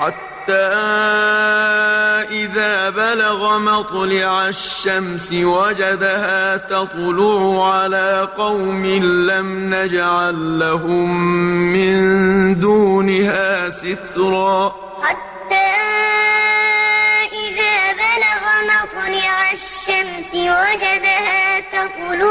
حَتَّىٰ إِذَا بَلَغَ مَطْلِعَ الشَّمْسِ وَجَدَهَا تَطْلُعُ عَلَىٰ قَوْمٍ لَّمْ نَجْعَل لَّهُم مِّن دُونِهَا سِتْرًا. حَتَّىٰ إِذَا بَلَغَ مَطْلِعَ الشَّمْسِ وَجَدَهَا تَطْلُعُ